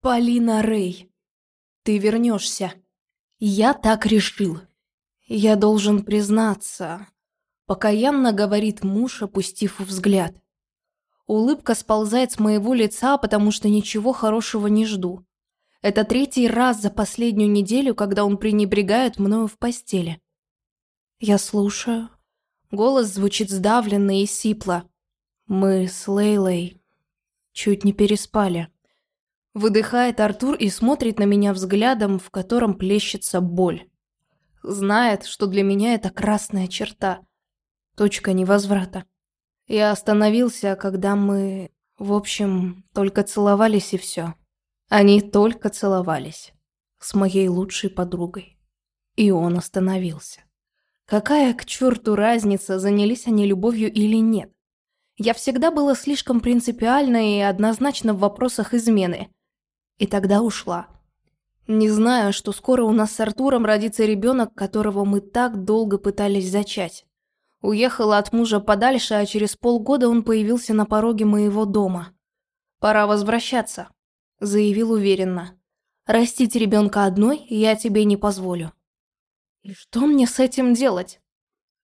Полина Рэй, ты вернешься. Я так решил. Я должен признаться. Покаянно говорит муж, опустив взгляд. Улыбка сползает с моего лица, потому что ничего хорошего не жду. Это третий раз за последнюю неделю, когда он пренебрегает мною в постели. Я слушаю. Голос звучит сдавленно и сипло. Мы с Лейлой чуть не переспали. Выдыхает Артур и смотрит на меня взглядом, в котором плещется боль. Знает, что для меня это красная черта. Точка невозврата. Я остановился, когда мы, в общем, только целовались и все. Они только целовались. С моей лучшей подругой. И он остановился. Какая к черту разница, занялись они любовью или нет? Я всегда была слишком принципиальна и однозначна в вопросах измены. И тогда ушла. Не знаю, что скоро у нас с Артуром родится ребенок, которого мы так долго пытались зачать. Уехала от мужа подальше, а через полгода он появился на пороге моего дома. «Пора возвращаться», – заявил уверенно. «Растить ребенка одной я тебе не позволю». И что мне с этим делать?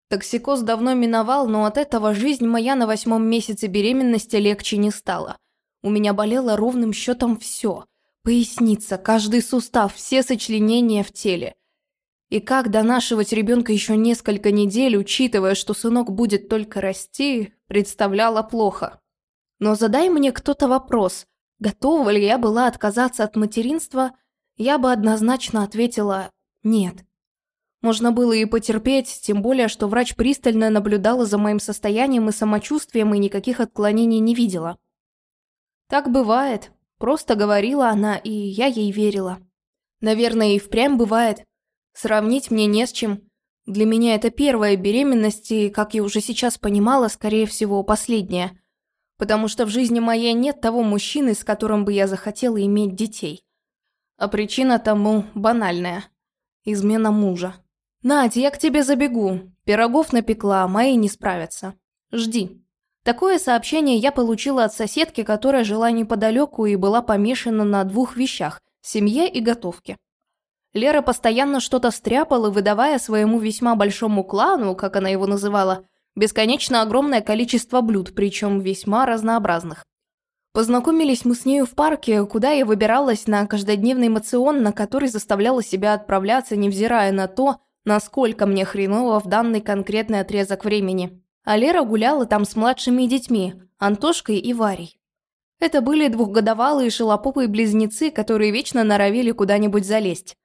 Токсикоз давно миновал, но от этого жизнь моя на восьмом месяце беременности легче не стала. У меня болело ровным счетом все. Поясница, каждый сустав, все сочленения в теле – и как донашивать ребенка еще несколько недель, учитывая, что сынок будет только расти, представляла плохо. Но задай мне кто-то вопрос, готова ли я была отказаться от материнства, я бы однозначно ответила «нет». Можно было и потерпеть, тем более, что врач пристально наблюдала за моим состоянием и самочувствием и никаких отклонений не видела. Так бывает, просто говорила она, и я ей верила. Наверное, и впрямь бывает, Сравнить мне не с чем. Для меня это первая беременность, и, как я уже сейчас понимала, скорее всего, последняя. Потому что в жизни моей нет того мужчины, с которым бы я захотела иметь детей. А причина тому банальная. Измена мужа. «Надь, я к тебе забегу. Пирогов напекла, а мои не справятся. Жди». Такое сообщение я получила от соседки, которая жила неподалеку и была помешана на двух вещах – семье и готовке. Лера постоянно что-то стряпала, выдавая своему весьма большому клану, как она его называла, бесконечно огромное количество блюд, причем весьма разнообразных. Познакомились мы с нею в парке, куда я выбиралась на каждодневный мацион, на который заставляла себя отправляться, невзирая на то, насколько мне хреново в данный конкретный отрезок времени. А Лера гуляла там с младшими детьми, Антошкой и Варей. Это были двухгодовалые шелопопые близнецы, которые вечно норовили куда-нибудь залезть.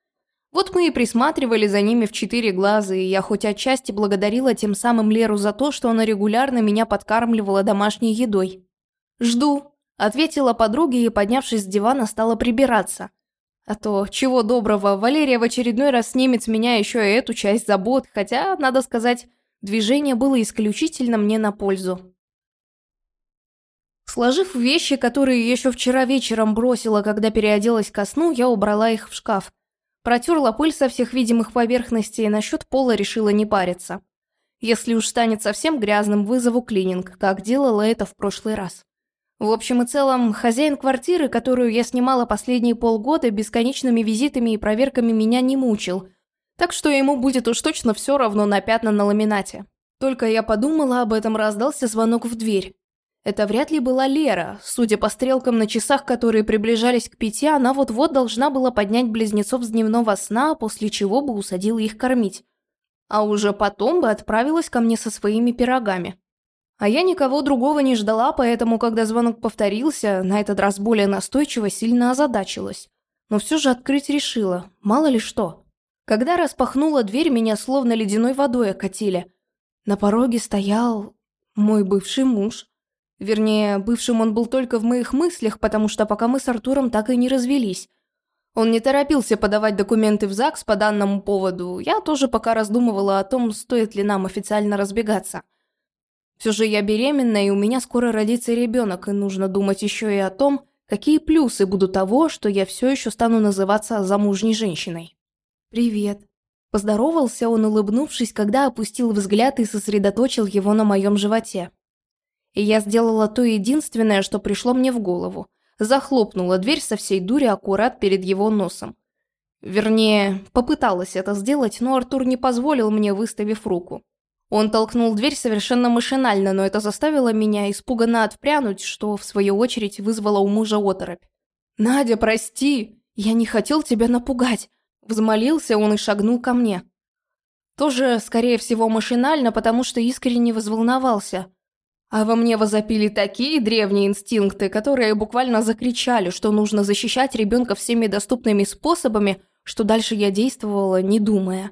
Вот мы и присматривали за ними в четыре глаза, и я хоть отчасти благодарила тем самым Леру за то, что она регулярно меня подкармливала домашней едой. «Жду», — ответила подруге и, поднявшись с дивана, стала прибираться. А то, чего доброго, Валерия в очередной раз снимет с меня еще и эту часть забот, хотя, надо сказать, движение было исключительно мне на пользу. Сложив вещи, которые еще вчера вечером бросила, когда переоделась ко сну, я убрала их в шкаф. Протерла пыль со всех видимых поверхностей и насчет пола решила не париться. Если уж станет совсем грязным, вызову клининг, как делала это в прошлый раз. В общем и целом, хозяин квартиры, которую я снимала последние полгода, бесконечными визитами и проверками меня не мучил, так что ему будет уж точно все равно на пятна на ламинате. Только я подумала об этом, раздался звонок в дверь. Это вряд ли была Лера. Судя по стрелкам на часах, которые приближались к пяти, она вот-вот должна была поднять близнецов с дневного сна, после чего бы усадила их кормить. А уже потом бы отправилась ко мне со своими пирогами. А я никого другого не ждала, поэтому, когда звонок повторился, на этот раз более настойчиво, сильно озадачилась. Но все же открыть решила, мало ли что. Когда распахнула дверь, меня словно ледяной водой окатили. На пороге стоял мой бывший муж. Вернее, бывшим он был только в моих мыслях, потому что пока мы с Артуром так и не развелись. Он не торопился подавать документы в ЗАГС по данному поводу, я тоже пока раздумывала о том, стоит ли нам официально разбегаться. Все же я беременна, и у меня скоро родится ребенок, и нужно думать еще и о том, какие плюсы будут того, что я все еще стану называться замужней женщиной. «Привет», – поздоровался он, улыбнувшись, когда опустил взгляд и сосредоточил его на моем животе. И я сделала то единственное, что пришло мне в голову. захлопнула дверь со всей дури аккурат перед его носом. Вернее, попыталась это сделать, но Артур не позволил мне, выставив руку. Он толкнул дверь совершенно машинально, но это заставило меня испуганно отпрянуть, что, в свою очередь, вызвало у мужа оторопь. «Надя, прости! Я не хотел тебя напугать!» Взмолился он и шагнул ко мне. Тоже, скорее всего, машинально, потому что искренне возволновался. А во мне возопили такие древние инстинкты, которые буквально закричали, что нужно защищать ребенка всеми доступными способами, что дальше я действовала, не думая.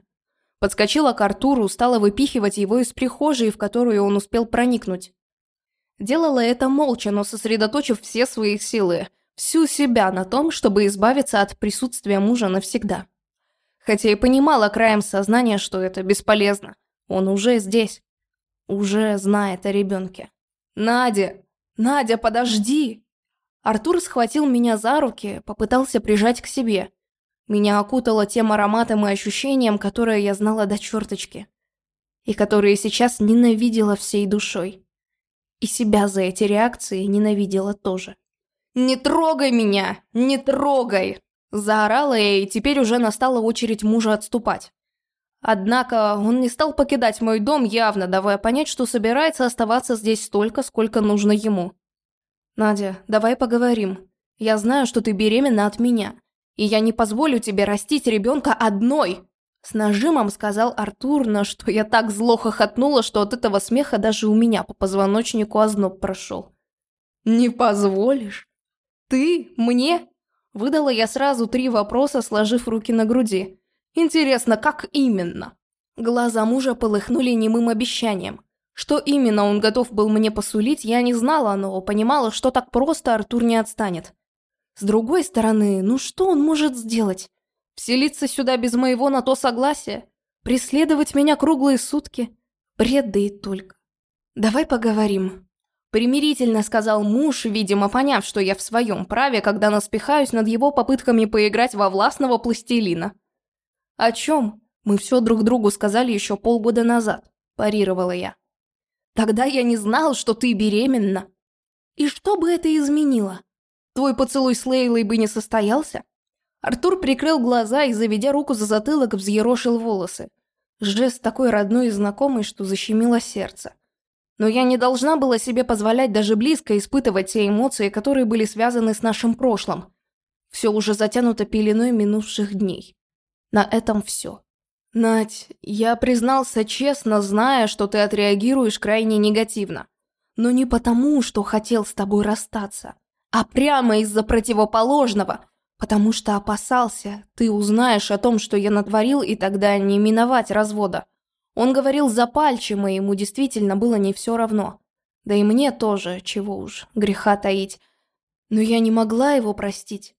Подскочила к Артуру, стала выпихивать его из прихожей, в которую он успел проникнуть. Делала это молча, но сосредоточив все свои силы, всю себя на том, чтобы избавиться от присутствия мужа навсегда. Хотя и понимала краем сознания, что это бесполезно. Он уже здесь. Уже знает о ребенке. «Надя! Надя, подожди!» Артур схватил меня за руки, попытался прижать к себе. Меня окутало тем ароматом и ощущением, которое я знала до черточки. И которые сейчас ненавидела всей душой. И себя за эти реакции ненавидела тоже. «Не трогай меня! Не трогай!» Заорала я, и теперь уже настала очередь мужа отступать. Однако он не стал покидать мой дом, явно давая понять, что собирается оставаться здесь столько, сколько нужно ему. «Надя, давай поговорим. Я знаю, что ты беременна от меня. И я не позволю тебе растить ребенка одной!» С нажимом сказал Артур, на что я так зло хохотнула, что от этого смеха даже у меня по позвоночнику озноб прошел. «Не позволишь? Ты? Мне?» Выдала я сразу три вопроса, сложив руки на груди. «Интересно, как именно?» Глаза мужа полыхнули немым обещанием. Что именно он готов был мне посулить, я не знала, но понимала, что так просто Артур не отстанет. С другой стороны, ну что он может сделать? Вселиться сюда без моего на то согласия? Преследовать меня круглые сутки? Бред да и только. Давай поговорим. Примирительно сказал муж, видимо, поняв, что я в своем праве, когда наспихаюсь над его попытками поиграть во властного пластилина. О чем? Мы все друг другу сказали еще полгода назад, парировала я. Тогда я не знал, что ты беременна. И что бы это изменило? Твой поцелуй с Лейлой бы не состоялся? Артур прикрыл глаза и, заведя руку за затылок, взъерошил волосы. Жест такой родной и знакомый, что защемило сердце. Но я не должна была себе позволять даже близко испытывать те эмоции, которые были связаны с нашим прошлым. Все уже затянуто пеленой минувших дней. На этом все. Надь, я признался честно, зная, что ты отреагируешь крайне негативно. Но не потому, что хотел с тобой расстаться а прямо из-за противоположного, потому что опасался, ты узнаешь о том, что я натворил, и тогда не миновать развода. Он говорил запальчиво, ему действительно было не все равно. Да и мне тоже, чего уж, греха таить. Но я не могла его простить.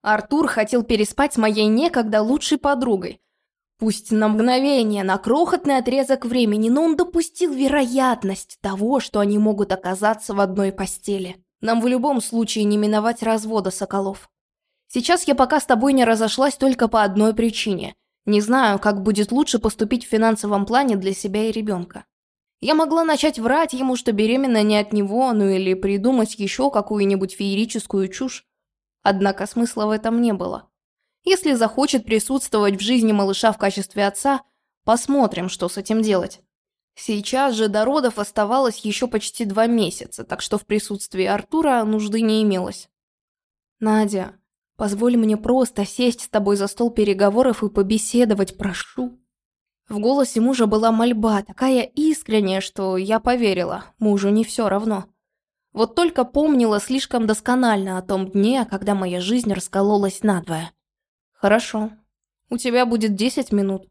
Артур хотел переспать с моей некогда лучшей подругой. Пусть на мгновение, на крохотный отрезок времени, но он допустил вероятность того, что они могут оказаться в одной постели. Нам в любом случае не миновать развода, Соколов. Сейчас я пока с тобой не разошлась только по одной причине. Не знаю, как будет лучше поступить в финансовом плане для себя и ребенка. Я могла начать врать ему, что беременна не от него, ну или придумать еще какую-нибудь феерическую чушь. Однако смысла в этом не было. Если захочет присутствовать в жизни малыша в качестве отца, посмотрим, что с этим делать. Сейчас же до родов оставалось еще почти два месяца, так что в присутствии Артура нужды не имелось. «Надя, позволь мне просто сесть с тобой за стол переговоров и побеседовать, прошу». В голосе мужа была мольба, такая искренняя, что я поверила, мужу не все равно. Вот только помнила слишком досконально о том дне, когда моя жизнь раскололась надвое. «Хорошо. У тебя будет десять минут.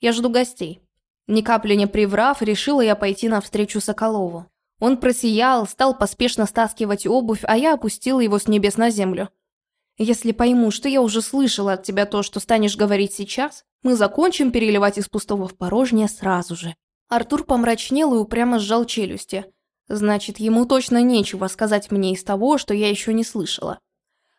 Я жду гостей». Ни капли не приврав, решила я пойти навстречу Соколову. Он просиял, стал поспешно стаскивать обувь, а я опустила его с небес на землю. «Если пойму, что я уже слышала от тебя то, что станешь говорить сейчас, мы закончим переливать из пустого в порожнее сразу же». Артур помрачнел и упрямо сжал челюсти. Значит, ему точно нечего сказать мне из того, что я еще не слышала.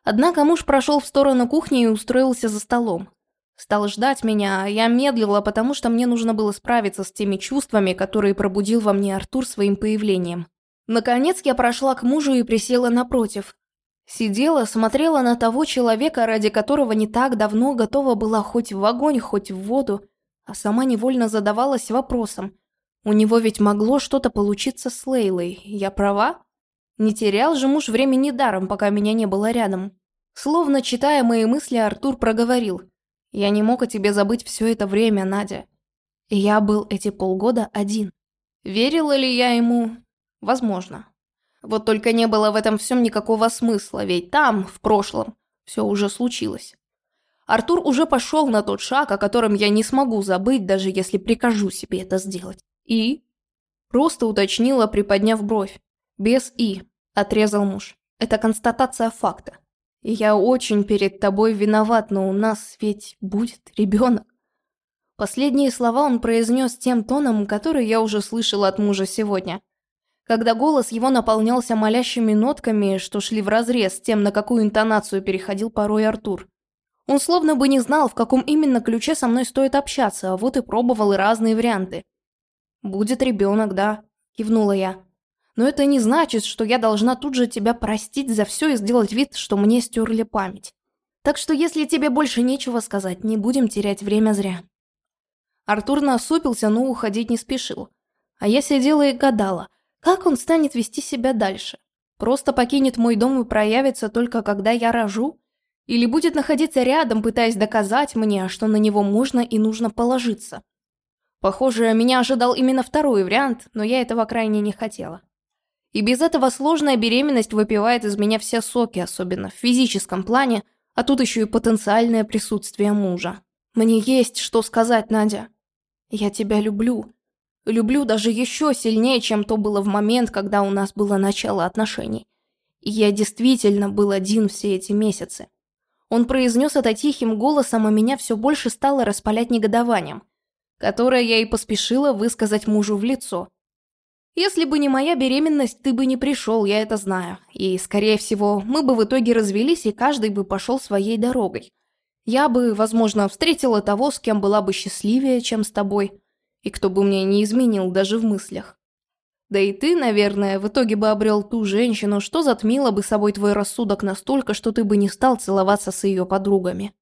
Однако муж прошел в сторону кухни и устроился за столом. Стал ждать меня, а я медлила, потому что мне нужно было справиться с теми чувствами, которые пробудил во мне Артур своим появлением. Наконец я прошла к мужу и присела напротив. Сидела, смотрела на того человека, ради которого не так давно готова была хоть в огонь, хоть в воду, а сама невольно задавалась вопросом. У него ведь могло что-то получиться с Лейлой, я права? Не терял же муж времени даром, пока меня не было рядом. Словно читая мои мысли, Артур проговорил. «Я не мог о тебе забыть все это время, Надя. И я был эти полгода один. Верила ли я ему? Возможно. Вот только не было в этом всем никакого смысла, ведь там, в прошлом, все уже случилось. Артур уже пошел на тот шаг, о котором я не смогу забыть, даже если прикажу себе это сделать. И? Просто уточнила, приподняв бровь. Без «и», отрезал муж. Это констатация факта. Я очень перед тобой виноват, но у нас ведь будет ребенок. Последние слова он произнес тем тоном, который я уже слышала от мужа сегодня когда голос его наполнялся молящими нотками, что шли вразрез с тем, на какую интонацию переходил порой Артур. Он словно бы не знал, в каком именно ключе со мной стоит общаться, а вот и пробовал и разные варианты. «Будет ребенок, да», – кивнула я. «Но это не значит, что я должна тут же тебя простить за все и сделать вид, что мне стерли память. Так что если тебе больше нечего сказать, не будем терять время зря». Артур насупился, но уходить не спешил. А я сидела и гадала – как он станет вести себя дальше? Просто покинет мой дом и проявится только когда я рожу? Или будет находиться рядом, пытаясь доказать мне, что на него можно и нужно положиться? Похоже, меня ожидал именно второй вариант, но я этого крайне не хотела. И без этого сложная беременность выпивает из меня все соки, особенно в физическом плане, а тут еще и потенциальное присутствие мужа. Мне есть что сказать, Надя. Я тебя люблю. Люблю даже еще сильнее, чем то было в момент, когда у нас было начало отношений. И я действительно был один все эти месяцы. Он произнес это тихим голосом, а меня все больше стало распалять негодованием, которое я и поспешила высказать мужу в лицо. Если бы не моя беременность, ты бы не пришел, я это знаю. И, скорее всего, мы бы в итоге развелись, и каждый бы пошел своей дорогой. Я бы, возможно, встретила того, с кем была бы счастливее, чем с тобой и кто бы мне не изменил даже в мыслях. Да и ты, наверное, в итоге бы обрел ту женщину, что затмила бы собой твой рассудок настолько, что ты бы не стал целоваться с ее подругами.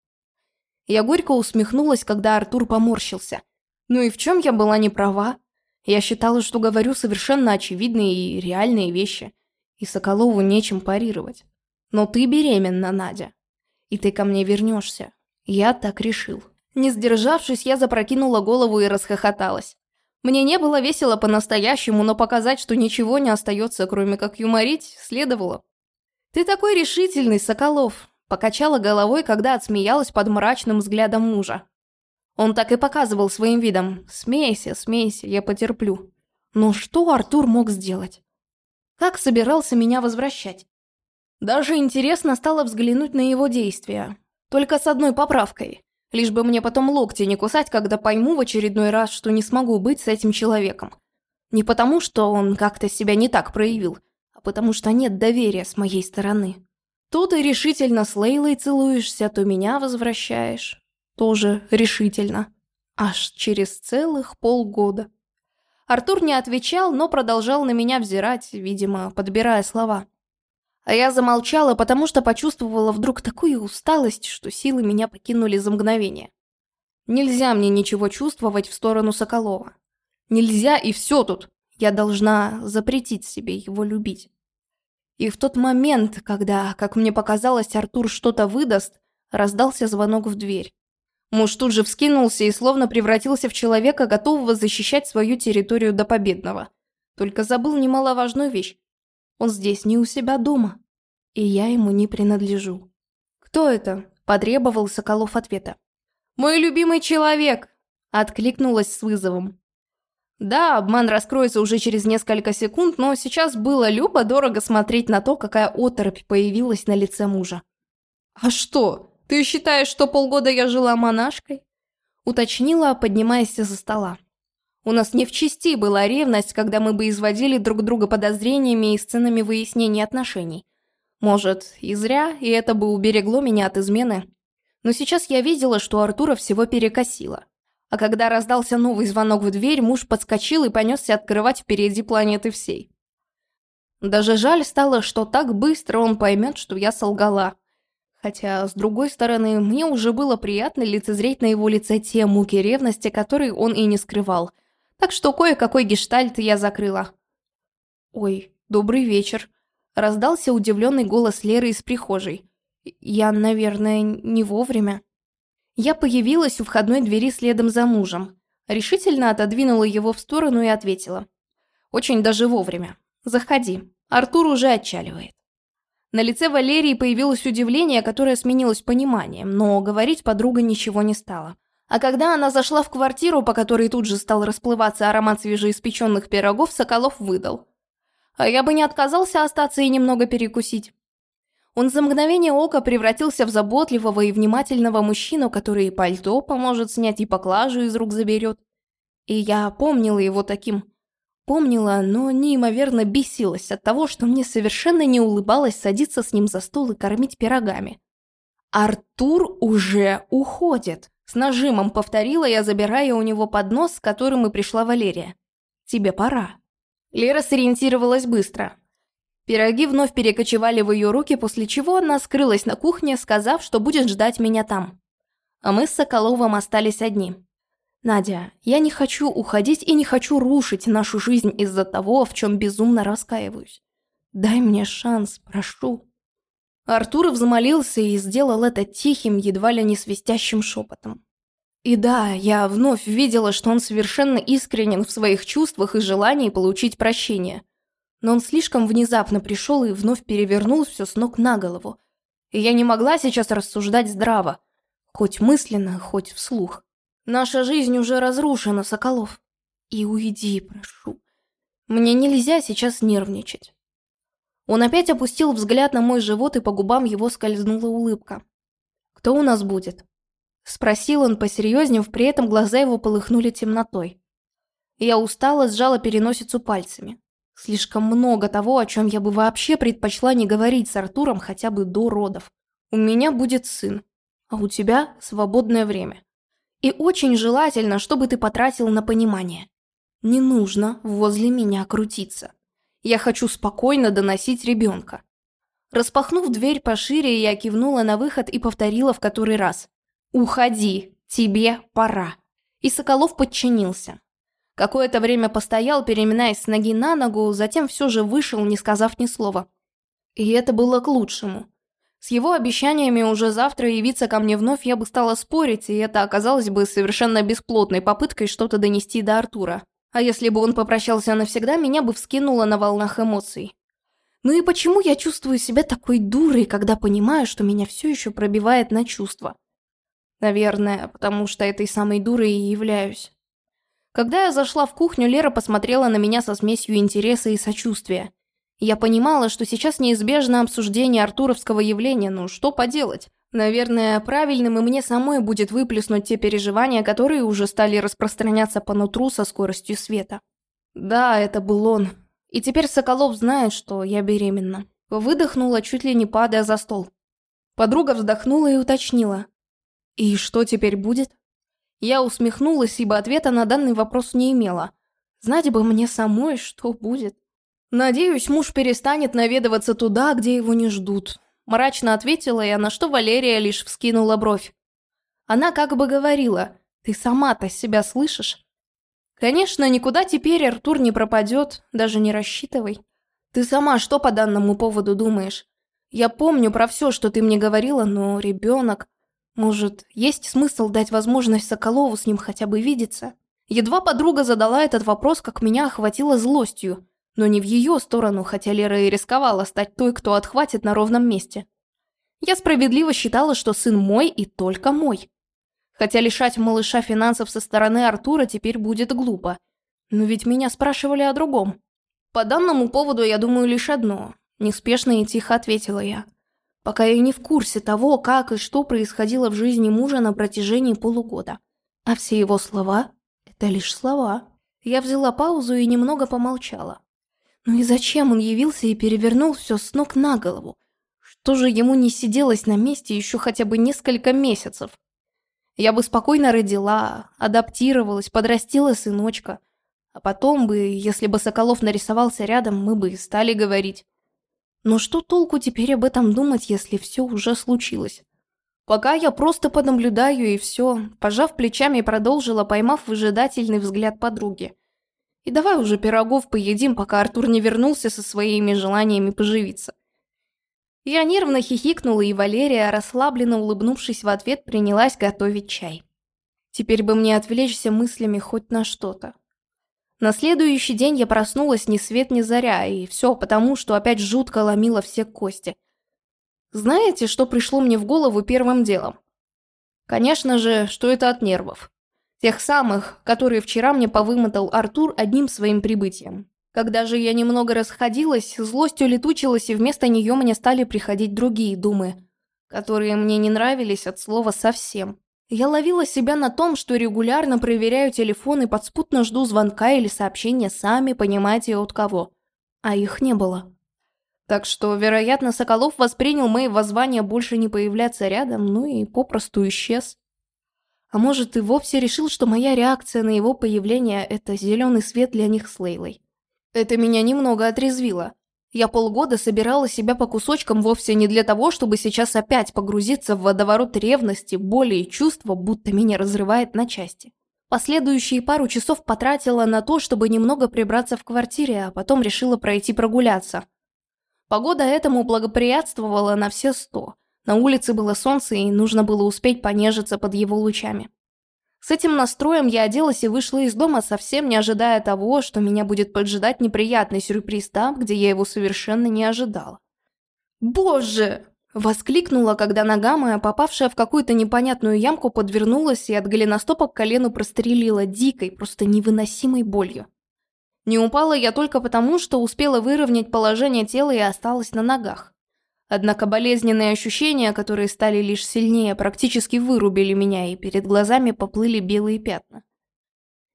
Я горько усмехнулась, когда Артур поморщился. Ну и в чем я была не права? Я считала, что говорю совершенно очевидные и реальные вещи, и Соколову нечем парировать. Но ты беременна, Надя, и ты ко мне вернешься. Я так решил. Не сдержавшись, я запрокинула голову и расхохоталась. Мне не было весело по-настоящему, но показать, что ничего не остается, кроме как юморить, следовало. «Ты такой решительный, Соколов!» Покачала головой, когда отсмеялась под мрачным взглядом мужа. Он так и показывал своим видом. «Смейся, смейся, я потерплю». Но что Артур мог сделать? Как собирался меня возвращать? Даже интересно стало взглянуть на его действия. Только с одной поправкой. Лишь бы мне потом локти не кусать, когда пойму в очередной раз, что не смогу быть с этим человеком. Не потому, что он как-то себя не так проявил, а потому что нет доверия с моей стороны. То ты решительно с Лейлой целуешься, то меня возвращаешь. Тоже решительно. Аж через целых полгода. Артур не отвечал, но продолжал на меня взирать, видимо, подбирая слова. А я замолчала, потому что почувствовала вдруг такую усталость, что силы меня покинули за мгновение. Нельзя мне ничего чувствовать в сторону Соколова. Нельзя и все тут. Я должна запретить себе его любить. И в тот момент, когда, как мне показалось, Артур что-то выдаст, раздался звонок в дверь. Муж тут же вскинулся и словно превратился в человека, готового защищать свою территорию до победного. Только забыл немаловажную вещь. Он здесь не у себя дома. И я ему не принадлежу. «Кто это?» – потребовал Соколов ответа. «Мой любимый человек!» – откликнулась с вызовом. Да, обман раскроется уже через несколько секунд, но сейчас было любо-дорого смотреть на то, какая оторопь появилась на лице мужа. «А что, ты считаешь, что полгода я жила монашкой?» Уточнила, поднимаясь из-за стола. У нас не в чести была ревность, когда мы бы изводили друг друга подозрениями и сценами выяснения отношений. Может, и зря, и это бы уберегло меня от измены. Но сейчас я видела, что Артура всего перекосило. А когда раздался новый звонок в дверь, муж подскочил и понесся открывать впереди планеты всей. Даже жаль стало, что так быстро он поймет, что я солгала. Хотя, с другой стороны, мне уже было приятно лицезреть на его лице те муки ревности, которые он и не скрывал. Так что кое-какой гештальт я закрыла. «Ой, добрый вечер», — раздался удивленный голос Леры из прихожей. «Я, наверное, не вовремя». Я появилась у входной двери следом за мужем. Решительно отодвинула его в сторону и ответила. «Очень даже вовремя. Заходи. Артур уже отчаливает». На лице Валерии появилось удивление, которое сменилось пониманием, но говорить подруга ничего не стала. А когда она зашла в квартиру, по которой тут же стал расплываться аромат свежеиспеченных пирогов, Соколов выдал. А я бы не отказался остаться и немного перекусить. Он за мгновение ока превратился в заботливого и внимательного мужчину, который и пальто поможет снять, и поклажу из рук заберет. И я помнила его таким, Помнила, но неимоверно бесилась от того, что мне совершенно не улыбалось садиться с ним за стол и кормить пирогами. «Артур уже уходит», — с нажимом повторила я, забирая у него поднос, с которым и пришла Валерия. «Тебе пора». Лера сориентировалась быстро. Пироги вновь перекочевали в ее руки, после чего она скрылась на кухне, сказав, что будет ждать меня там. А мы с Соколовым остались одни. Надя, я не хочу уходить и не хочу рушить нашу жизнь из-за того, в чем безумно раскаиваюсь. Дай мне шанс, прошу. Артур взмолился и сделал это тихим, едва ли не свистящим шепотом. И да, я вновь видела, что он совершенно искренен в своих чувствах и желании получить прощение. Но он слишком внезапно пришел и вновь перевернул все с ног на голову. И я не могла сейчас рассуждать здраво, хоть мысленно, хоть вслух. Наша жизнь уже разрушена, Соколов. И уйди, прошу. Мне нельзя сейчас нервничать. Он опять опустил взгляд на мой живот, и по губам его скользнула улыбка. «Кто у нас будет?» Спросил он посерьезнев, при этом глаза его полыхнули темнотой. Я устала, сжала переносицу пальцами. Слишком много того, о чем я бы вообще предпочла не говорить с Артуром хотя бы до родов. У меня будет сын, а у тебя свободное время. И очень желательно, чтобы ты потратил на понимание. Не нужно возле меня крутиться. Я хочу спокойно доносить ребенка. Распахнув дверь пошире, я кивнула на выход и повторила в который раз. «Уходи, тебе пора». И Соколов подчинился. Какое-то время постоял, переминаясь с ноги на ногу, затем все же вышел, не сказав ни слова. И это было к лучшему. С его обещаниями уже завтра явиться ко мне вновь я бы стала спорить, и это оказалось бы совершенно бесплотной попыткой что-то донести до Артура. А если бы он попрощался навсегда, меня бы вскинуло на волнах эмоций. Ну и почему я чувствую себя такой дурой, когда понимаю, что меня все еще пробивает на чувства? Наверное, потому что этой самой дурой и являюсь. Когда я зашла в кухню, Лера посмотрела на меня со смесью интереса и сочувствия. Я понимала, что сейчас неизбежно обсуждение артуровского явления, ну что поделать. Наверное, правильным и мне самой будет выплеснуть те переживания, которые уже стали распространяться по нутру со скоростью света. Да, это был он. И теперь Соколов знает, что я беременна. Выдохнула, чуть ли не падая за стол. Подруга вздохнула и уточнила. «И что теперь будет?» Я усмехнулась, ибо ответа на данный вопрос не имела. Знать бы мне самой, что будет. «Надеюсь, муж перестанет наведываться туда, где его не ждут», – мрачно ответила я, на что Валерия лишь вскинула бровь. Она как бы говорила, «Ты сама-то себя слышишь?» «Конечно, никуда теперь Артур не пропадет, даже не рассчитывай. Ты сама что по данному поводу думаешь? Я помню про все, что ты мне говорила, но ребенок... Может, есть смысл дать возможность Соколову с ним хотя бы видеться?» Едва подруга задала этот вопрос, как меня охватило злостью – но не в ее сторону, хотя Лера и рисковала стать той, кто отхватит на ровном месте. Я справедливо считала, что сын мой и только мой. Хотя лишать малыша финансов со стороны Артура теперь будет глупо. Но ведь меня спрашивали о другом. По данному поводу я думаю лишь одно. Неспешно и тихо ответила я. Пока я не в курсе того, как и что происходило в жизни мужа на протяжении полугода. А все его слова – это лишь слова. Я взяла паузу и немного помолчала. Ну и зачем он явился и перевернул все с ног на голову? Что же ему не сиделось на месте еще хотя бы несколько месяцев? Я бы спокойно родила, адаптировалась, подрастила сыночка. А потом бы, если бы Соколов нарисовался рядом, мы бы и стали говорить. Но что толку теперь об этом думать, если все уже случилось? Пока я просто понаблюдаю и все, пожав плечами, продолжила, поймав выжидательный взгляд подруги. И давай уже пирогов поедим, пока Артур не вернулся со своими желаниями поживиться. Я нервно хихикнула, и Валерия, расслабленно улыбнувшись в ответ, принялась готовить чай. Теперь бы мне отвлечься мыслями хоть на что-то. На следующий день я проснулась ни свет ни заря, и все потому, что опять жутко ломило все кости. Знаете, что пришло мне в голову первым делом? Конечно же, что это от нервов. Тех самых, которые вчера мне повымотал Артур одним своим прибытием. Когда же я немного расходилась, злость улетучилась, и вместо нее мне стали приходить другие думы, которые мне не нравились от слова совсем. Я ловила себя на том, что регулярно проверяю телефон и подспутно жду звонка или сообщения, сами понимаете от кого. А их не было. Так что, вероятно, Соколов воспринял мои воззвания больше не появляться рядом, ну и попросту исчез. А может, и вовсе решил, что моя реакция на его появление – это зеленый свет для них с Лейлой. Это меня немного отрезвило. Я полгода собирала себя по кусочкам вовсе не для того, чтобы сейчас опять погрузиться в водоворот ревности, боли и чувства, будто меня разрывает на части. Последующие пару часов потратила на то, чтобы немного прибраться в квартире, а потом решила пройти прогуляться. Погода этому благоприятствовала на все сто. На улице было солнце, и нужно было успеть понежиться под его лучами. С этим настроем я оделась и вышла из дома, совсем не ожидая того, что меня будет поджидать неприятный сюрприз там, где я его совершенно не ожидала. «Боже!» – воскликнула, когда нога моя, попавшая в какую-то непонятную ямку, подвернулась и от голеностопа к колену прострелила дикой, просто невыносимой болью. Не упала я только потому, что успела выровнять положение тела и осталась на ногах. Однако болезненные ощущения, которые стали лишь сильнее, практически вырубили меня, и перед глазами поплыли белые пятна.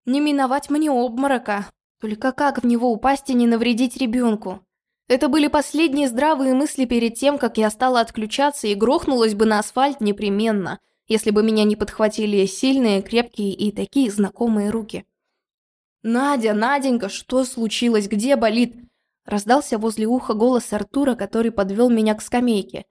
Не миновать мне обморока. Только как в него упасть и не навредить ребенку? Это были последние здравые мысли перед тем, как я стала отключаться и грохнулась бы на асфальт непременно, если бы меня не подхватили сильные, крепкие и такие знакомые руки. «Надя, Наденька, что случилось? Где болит?» Раздался возле уха голос Артура, который подвел меня к скамейке.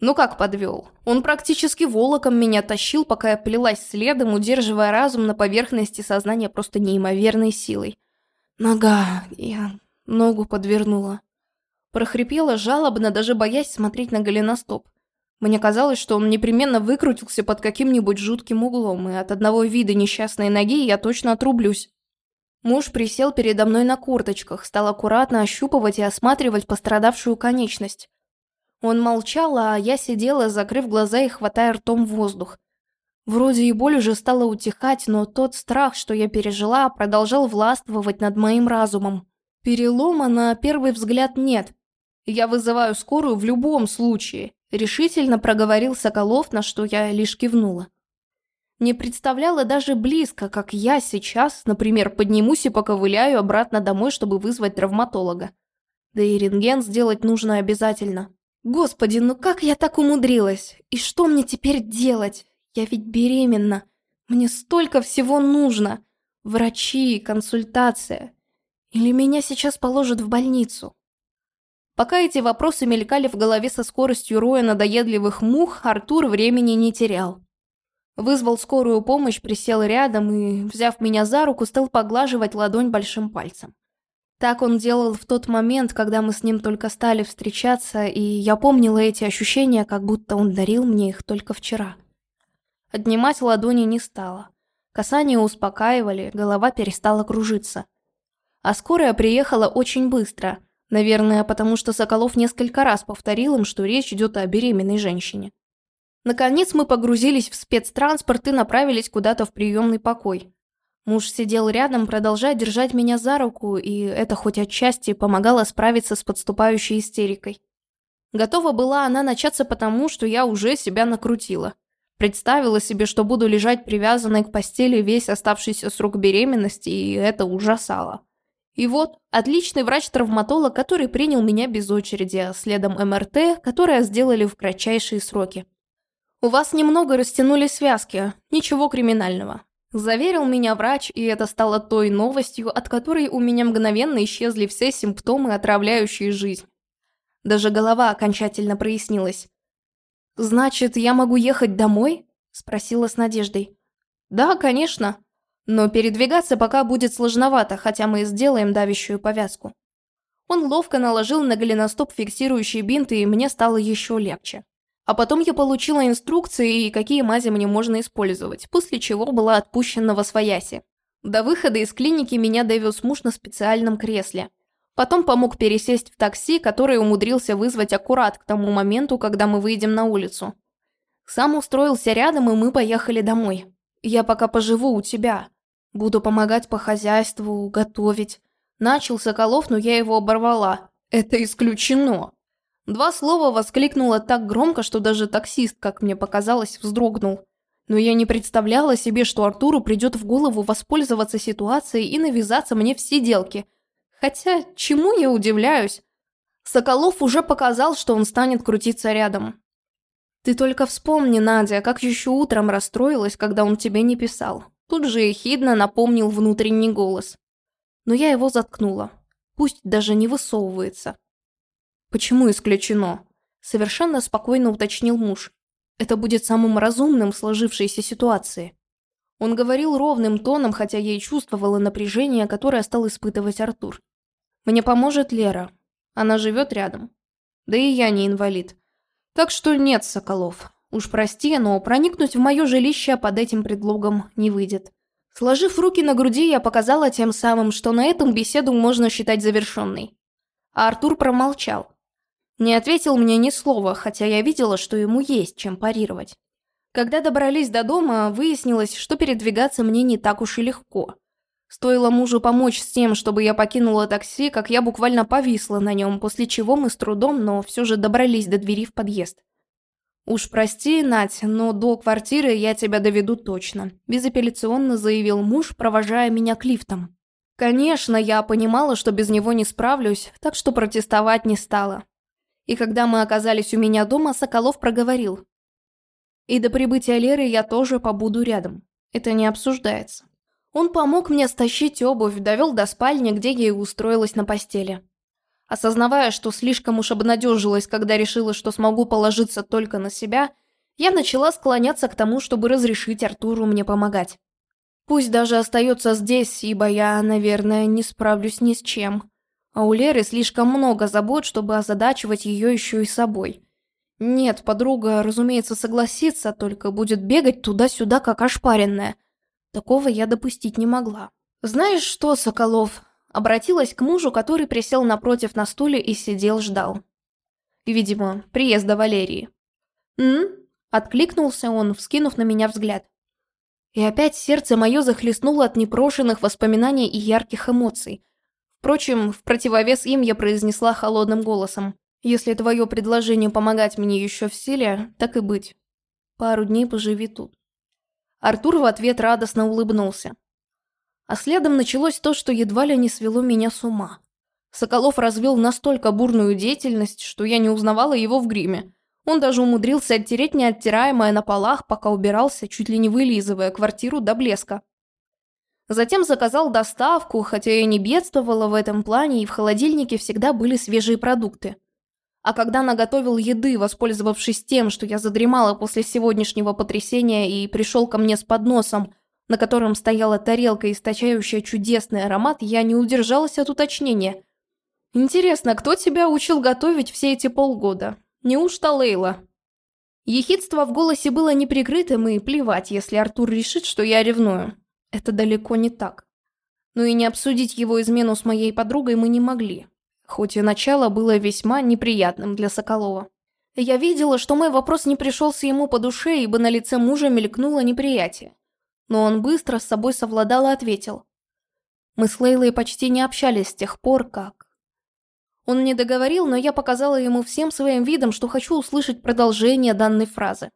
Ну как подвел? Он практически волоком меня тащил, пока я плелась следом, удерживая разум на поверхности сознания просто неимоверной силой. Нога. Я ногу подвернула. Прохрипела жалобно, даже боясь смотреть на голеностоп. Мне казалось, что он непременно выкрутился под каким-нибудь жутким углом, и от одного вида несчастной ноги я точно отрублюсь. Муж присел передо мной на курточках, стал аккуратно ощупывать и осматривать пострадавшую конечность. Он молчал, а я сидела, закрыв глаза и хватая ртом воздух. Вроде и боль уже стала утихать, но тот страх, что я пережила, продолжал властвовать над моим разумом. Перелома на первый взгляд нет. Я вызываю скорую в любом случае, решительно проговорил Соколов, на что я лишь кивнула. Не представляла даже близко, как я сейчас, например, поднимусь и поковыляю обратно домой, чтобы вызвать травматолога. Да и рентген сделать нужно обязательно. Господи, ну как я так умудрилась? И что мне теперь делать? Я ведь беременна. Мне столько всего нужно. Врачи, консультация. Или меня сейчас положат в больницу? Пока эти вопросы мелькали в голове со скоростью роя надоедливых мух, Артур времени не терял. Вызвал скорую помощь, присел рядом и, взяв меня за руку, стал поглаживать ладонь большим пальцем. Так он делал в тот момент, когда мы с ним только стали встречаться, и я помнила эти ощущения, как будто он дарил мне их только вчера. Отнимать ладони не стала. Касания успокаивали, голова перестала кружиться. А скорая приехала очень быстро, наверное, потому что Соколов несколько раз повторил им, что речь идет о беременной женщине. Наконец мы погрузились в спецтранспорт и направились куда-то в приемный покой. Муж сидел рядом, продолжая держать меня за руку, и это хоть отчасти помогало справиться с подступающей истерикой. Готова была она начаться потому, что я уже себя накрутила. Представила себе, что буду лежать привязанной к постели весь оставшийся срок беременности, и это ужасало. И вот, отличный врач-травматолог, который принял меня без очереди, а следом МРТ, которое сделали в кратчайшие сроки. У вас немного растянули связки, ничего криминального. Заверил меня врач, и это стало той новостью, от которой у меня мгновенно исчезли все симптомы, отравляющие жизнь. Даже голова окончательно прояснилась. «Значит, я могу ехать домой?» – спросила с надеждой. «Да, конечно. Но передвигаться пока будет сложновато, хотя мы сделаем давящую повязку». Он ловко наложил на голеностоп фиксирующие бинты, и мне стало еще легче. А потом я получила инструкции, какие мази мне можно использовать, после чего была отпущена во свояси. До выхода из клиники меня довез муж на специальном кресле. Потом помог пересесть в такси, который умудрился вызвать аккурат к тому моменту, когда мы выйдем на улицу. Сам устроился рядом, и мы поехали домой. Я пока поживу у тебя. Буду помогать по хозяйству, готовить. Начал Соколов, но я его оборвала. Это исключено. Два слова воскликнула так громко, что даже таксист, как мне показалось, вздрогнул. Но я не представляла себе, что Артуру придет в голову воспользоваться ситуацией и навязаться мне в сиделки. Хотя, чему я удивляюсь? Соколов уже показал, что он станет крутиться рядом. Ты только вспомни, Надя, как еще утром расстроилась, когда он тебе не писал. Тут же ехидно напомнил внутренний голос. Но я его заткнула. Пусть даже не высовывается. «Почему исключено?» – совершенно спокойно уточнил муж. «Это будет самым разумным в сложившейся ситуации». Он говорил ровным тоном, хотя я и чувствовала напряжение, которое стал испытывать Артур. «Мне поможет Лера. Она живет рядом. Да и я не инвалид. Так что нет, Соколов. Уж прости, но проникнуть в мое жилище под этим предлогом не выйдет». Сложив руки на груди, я показала тем самым, что на этом беседу можно считать завершенной. А Артур промолчал. Не ответил мне ни слова, хотя я видела, что ему есть чем парировать. Когда добрались до дома, выяснилось, что передвигаться мне не так уж и легко. Стоило мужу помочь с тем, чтобы я покинула такси, как я буквально повисла на нем, после чего мы с трудом, но все же добрались до двери в подъезд. «Уж прости, Надь, но до квартиры я тебя доведу точно», – безапелляционно заявил муж, провожая меня к лифтам. Конечно, я понимала, что без него не справлюсь, так что протестовать не стала. И когда мы оказались у меня дома, Соколов проговорил. И до прибытия Леры я тоже побуду рядом. Это не обсуждается. Он помог мне стащить обувь, довел до спальни, где я и устроилась на постели. Осознавая, что слишком уж обнадежилась, когда решила, что смогу положиться только на себя, я начала склоняться к тому, чтобы разрешить Артуру мне помогать. Пусть даже остается здесь, ибо я, наверное, не справлюсь ни с чем. А у Леры слишком много забот, чтобы озадачивать ее еще и собой. Нет, подруга, разумеется, согласится, только будет бегать туда-сюда, как ошпаренная. Такого я допустить не могла. «Знаешь что, Соколов?» Обратилась к мужу, который присел напротив на стуле и сидел ждал. Видимо, приезда Валерии. «М?», Откликнулся он, вскинув на меня взгляд. И опять сердце мое захлестнуло от непрошенных воспоминаний и ярких эмоций. Впрочем, в противовес им я произнесла холодным голосом. «Если твое предложение помогать мне еще в силе, так и быть. Пару дней поживи тут». Артур в ответ радостно улыбнулся. А следом началось то, что едва ли не свело меня с ума. Соколов развел настолько бурную деятельность, что я не узнавала его в гриме. Он даже умудрился оттереть неоттираемое на полах, пока убирался, чуть ли не вылизывая квартиру до блеска. Затем заказал доставку, хотя я не бедствовала в этом плане, и в холодильнике всегда были свежие продукты. А когда наготовил еды, воспользовавшись тем, что я задремала после сегодняшнего потрясения и пришел ко мне с подносом, на котором стояла тарелка, источающая чудесный аромат, я не удержалась от уточнения. «Интересно, кто тебя учил готовить все эти полгода? Неужто Лейла?» Ехидство в голосе было неприкрытым, и плевать, если Артур решит, что я ревную. Это далеко не так. Но и не обсудить его измену с моей подругой мы не могли. Хоть и начало было весьма неприятным для Соколова. Я видела, что мой вопрос не пришелся ему по душе, ибо на лице мужа мелькнуло неприятие. Но он быстро с собой совладал и ответил. Мы с Лейлой почти не общались с тех пор, как... Он не договорил, но я показала ему всем своим видом, что хочу услышать продолжение данной фразы.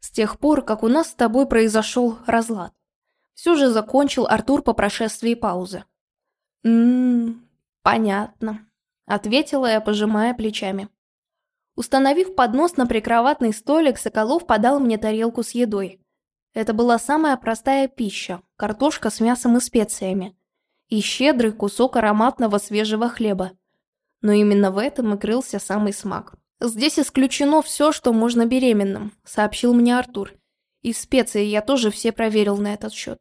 С тех пор, как у нас с тобой произошел разлад. Все же закончил Артур по прошествии паузы. «Ммм, понятно», — ответила я, пожимая плечами. Установив поднос на прикроватный столик, Соколов подал мне тарелку с едой. Это была самая простая пища – картошка с мясом и специями. И щедрый кусок ароматного свежего хлеба. Но именно в этом и крылся самый смак. «Здесь исключено все, что можно беременным», – сообщил мне Артур. И специи я тоже все проверил на этот счет.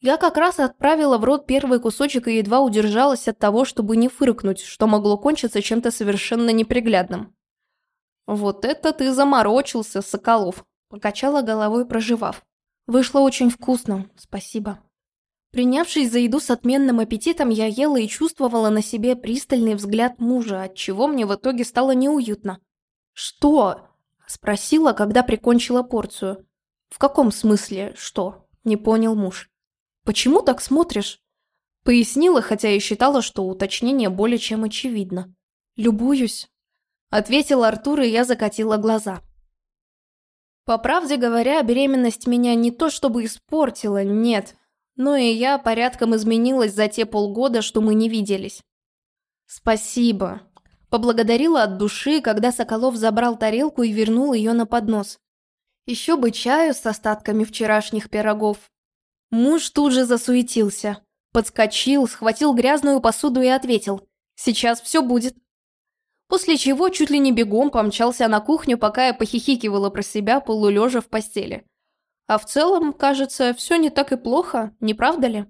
Я как раз отправила в рот первый кусочек и едва удержалась от того, чтобы не фыркнуть, что могло кончиться чем-то совершенно неприглядным. «Вот это ты заморочился, Соколов», – покачала головой, проживав. «Вышло очень вкусно, спасибо». Принявшись за еду с отменным аппетитом, я ела и чувствовала на себе пристальный взгляд мужа, от чего мне в итоге стало неуютно. «Что?» – спросила, когда прикончила порцию. «В каком смысле «что»?» – не понял муж. «Почему так смотришь?» Пояснила, хотя и считала, что уточнение более чем очевидно. «Любуюсь», – ответил Артур, и я закатила глаза. По правде говоря, беременность меня не то чтобы испортила, нет, но и я порядком изменилась за те полгода, что мы не виделись. «Спасибо», – поблагодарила от души, когда Соколов забрал тарелку и вернул ее на поднос. Еще бы чаю с остатками вчерашних пирогов. Муж тут же засуетился. Подскочил, схватил грязную посуду и ответил. «Сейчас все будет». После чего чуть ли не бегом помчался на кухню, пока я похихикивала про себя, полулежа в постели. А в целом, кажется, все не так и плохо, не правда ли?